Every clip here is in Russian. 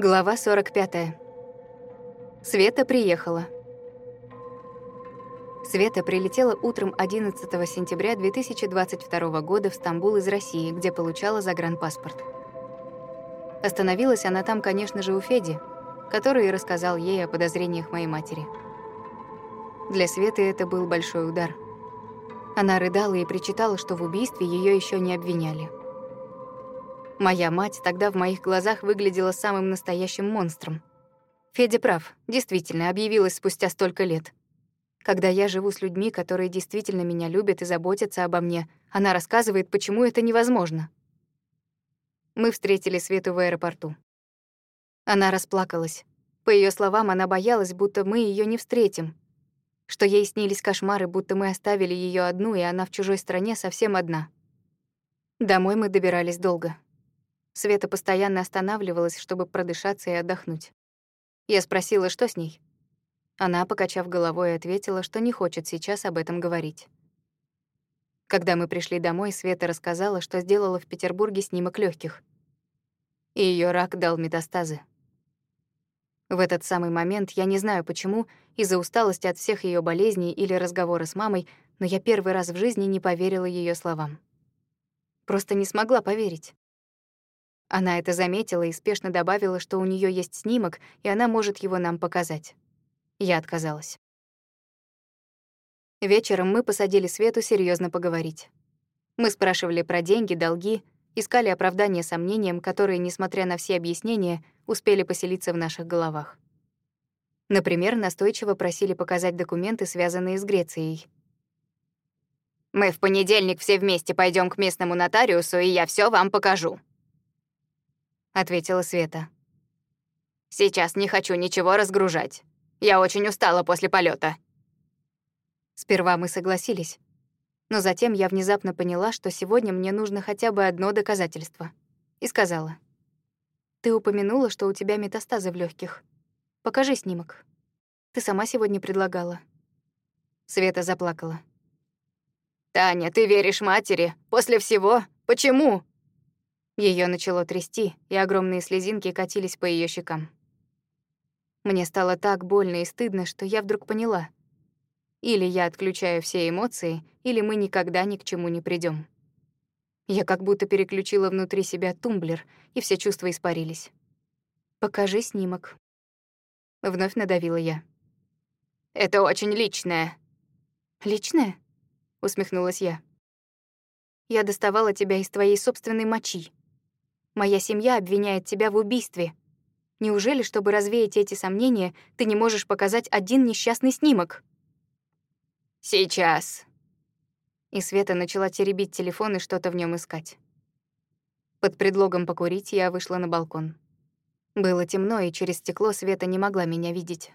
Глава 45. Света приехала. Света прилетела утром 11 сентября 2022 года в Стамбул из России, где получала загранпаспорт. Остановилась она там, конечно же, у Феди, который и рассказал ей о подозрениях моей матери. Для Светы это был большой удар. Она рыдала и причитала, что в убийстве ее еще не обвиняли. Моя мать тогда в моих глазах выглядела самым настоящим монстром. Федя прав, действительно, объявилась спустя столько лет. Когда я живу с людьми, которые действительно меня любят и заботятся обо мне, она рассказывает, почему это невозможно. Мы встретили Свету в аэропорту. Она расплакалась. По ее словам, она боялась, будто мы ее не встретим, что ей снились кошмары, будто мы оставили ее одну, и она в чужой стране совсем одна. Домой мы добирались долго. Света постоянно останавливалась, чтобы продышаться и отдохнуть. Я спросила, что с ней. Она, покачав головой, ответила, что не хочет сейчас об этом говорить. Когда мы пришли домой, Света рассказала, что сделала в Петербурге снимок легких. И ее рак дал метастазы. В этот самый момент, я не знаю почему, из-за усталости от всех ее болезней или разговора с мамой, но я первый раз в жизни не поверила ее словам. Просто не смогла поверить. Она это заметила и спешно добавила, что у нее есть снимок, и она может его нам показать. Я отказалась. Вечером мы посадили Свету серьезно поговорить. Мы спрашивали про деньги, долги, искали оправдания сомнениям, которые, несмотря на все объяснения, успели поселиться в наших головах. Например, настойчиво просили показать документы, связанные с Грецией. «Мы в понедельник все вместе пойдем к местному нотариусу, и я все вам покажу», ответила Света. Сейчас не хочу ничего разгружать. Я очень устала после полета. Сперва мы согласились, но затем я внезапно поняла, что сегодня мне нужно хотя бы одно доказательство. И сказала: "Ты упомянула, что у тебя метастазы в легких. Покажи снимок. Ты сама сегодня предлагала". Света заплакала. «Таня, ты веришь матери? После всего? Почему?» Ее начало трясти, и огромные слезинки катились по ее щекам. Мне стало так больно и стыдно, что я вдруг поняла. Или я отключаю все эмоции, или мы никогда ни к чему не придем. Я как будто переключила внутри себя тумблер, и все чувства испарились. «Покажи снимок». Вновь надавила я. «Это очень личное». «Личное?» — усмехнулась я. «Я доставала тебя из твоей собственной мочи. Моя семья обвиняет тебя в убийстве. Неужели, чтобы развеять эти сомнения, ты не можешь показать один несчастный снимок? Сейчас. И Света начала теребить телефон и что-то в нем искать. Под предлогом покурить я вышла на балкон. Было темно, и через стекло Света не могла меня видеть.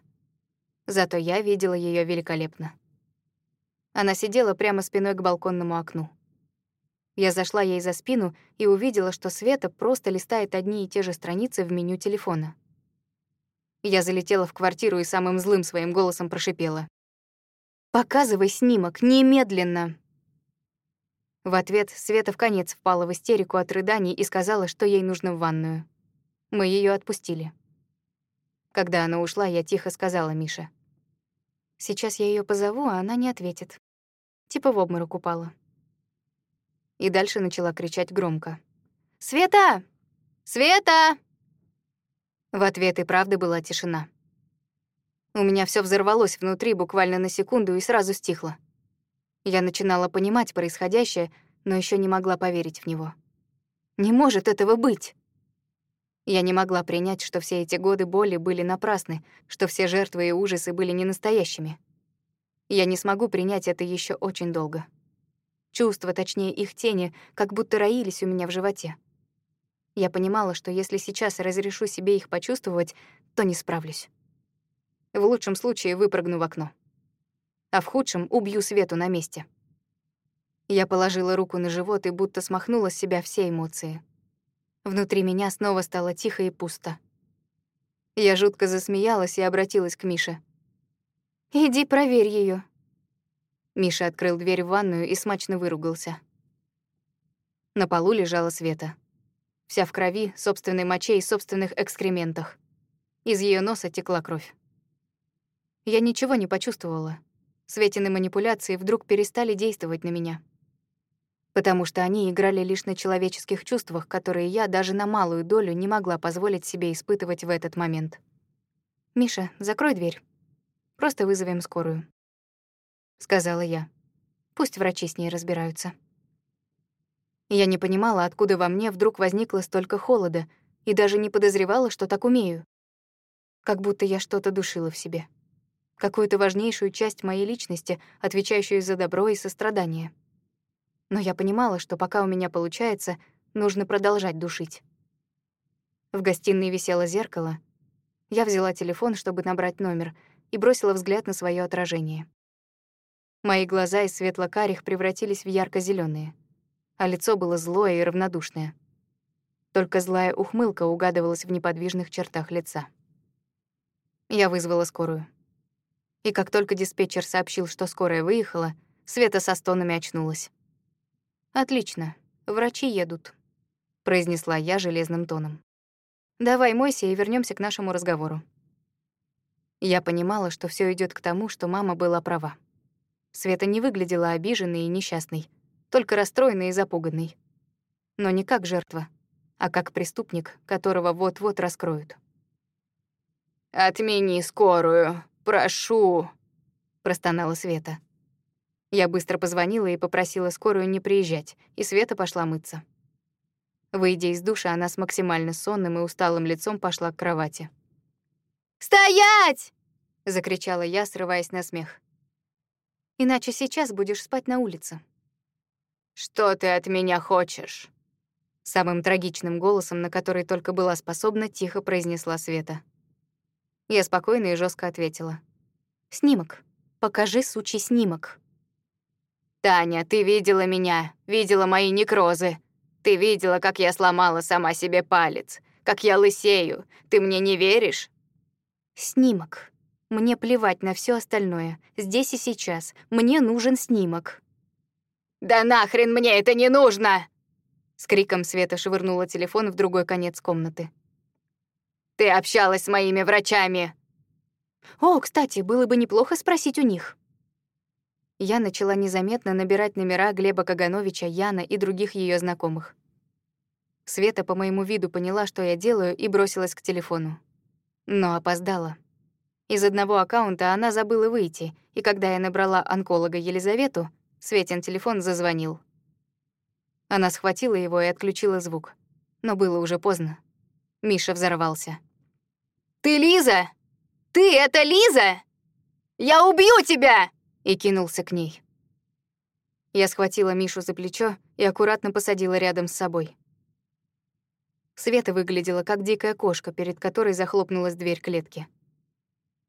Зато я видела ее великолепно. Она сидела прямо спиной к балконному окну. Я зашла ей за спину и увидела, что Света просто листает одни и те же страницы в меню телефона. Я залетела в квартиру и самым злым своим голосом прошипела. «Показывай снимок, немедленно!» В ответ Света в конец впала в истерику от рыданий и сказала, что ей нужно в ванную. Мы ее отпустили. Когда она ушла, я тихо сказала Мише. «Сейчас я ее позову, а она не ответит. Типа в обморок упала» и дальше начала кричать громко. «Света! Света!» В ответ и правда была тишина. У меня все взорвалось внутри буквально на секунду и сразу стихло. Я начинала понимать происходящее, но еще не могла поверить в него. Не может этого быть! Я не могла принять, что все эти годы боли были напрасны, что все жертвы и ужасы были не настоящими. Я не смогу принять это еще очень долго. Чувства, точнее их тени, как будто роились у меня в животе. Я понимала, что если сейчас разрешу себе их почувствовать, то не справлюсь. В лучшем случае выпрыгну в окно. А в худшем убью Свету на месте. Я положила руку на живот и будто смахнула с себя все эмоции. Внутри меня снова стало тихо и пусто. Я жутко засмеялась и обратилась к Мише. «Иди проверь ее. Миша открыл дверь в ванную и смачно выругался. На полу лежала Света. вся в крови, собственной моче и собственных экскрементах. Из ее носа текла кровь. Я ничего не почувствовала. Светины манипуляции вдруг перестали действовать на меня. Потому что они играли лишь на человеческих чувствах, которые я даже на малую долю не могла позволить себе испытывать в этот момент. «Миша, закрой дверь. Просто вызовем скорую», — сказала я. «Пусть врачи с ней разбираются». Я не понимала, откуда во мне вдруг возникло столько холода, и даже не подозревала, что так умею. Как будто я что-то душила в себе. Какую-то важнейшую часть моей личности, отвечающую за добро и сострадание. Но я понимала, что пока у меня получается, нужно продолжать душить. В гостиной висело зеркало. Я взяла телефон, чтобы набрать номер, и бросила взгляд на свое отражение. Мои глаза из светло-карих превратились в ярко зеленые а лицо было злое и равнодушное. Только злая ухмылка угадывалась в неподвижных чертах лица. Я вызвала скорую. И как только диспетчер сообщил, что скорая выехала, Света со стонами очнулась. «Отлично, врачи едут», — произнесла я железным тоном. «Давай мойся и вернемся к нашему разговору». Я понимала, что все идет к тому, что мама была права. Света не выглядела обиженной и несчастной, только расстроенный и запуганный. Но не как жертва, а как преступник, которого вот-вот раскроют. «Отмени скорую, прошу», — простонала Света. Я быстро позвонила и попросила скорую не приезжать, и Света пошла мыться. Выйдя из душа, она с максимально сонным и усталым лицом пошла к кровати. «Стоять!» — закричала я, срываясь на смех. «Иначе сейчас будешь спать на улице», «Что ты от меня хочешь?» Самым трагичным голосом, на который только была способна, тихо произнесла Света. Я спокойно и жестко ответила. «Снимок. Покажи сучий снимок». «Таня, ты видела меня, видела мои некрозы. Ты видела, как я сломала сама себе палец, как я лысею. Ты мне не веришь?» «Снимок. Мне плевать на все остальное. Здесь и сейчас. Мне нужен снимок». «Да нахрен мне это не нужно!» С криком Света швырнула телефон в другой конец комнаты. «Ты общалась с моими врачами!» «О, кстати, было бы неплохо спросить у них». Я начала незаметно набирать номера Глеба Кагановича, Яна и других ее знакомых. Света по моему виду поняла, что я делаю, и бросилась к телефону. Но опоздала. Из одного аккаунта она забыла выйти, и когда я набрала онколога Елизавету, Светин телефон зазвонил. Она схватила его и отключила звук. Но было уже поздно. Миша взорвался. «Ты Лиза? Ты это Лиза? Я убью тебя!» И кинулся к ней. Я схватила Мишу за плечо и аккуратно посадила рядом с собой. Света выглядела как дикая кошка, перед которой захлопнулась дверь клетки.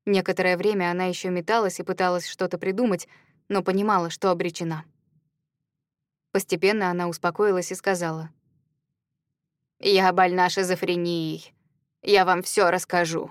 Некоторое время она еще металась и пыталась что-то придумать, но понимала, что обречена. Постепенно она успокоилась и сказала. «Я больна шизофренией. Я вам все расскажу».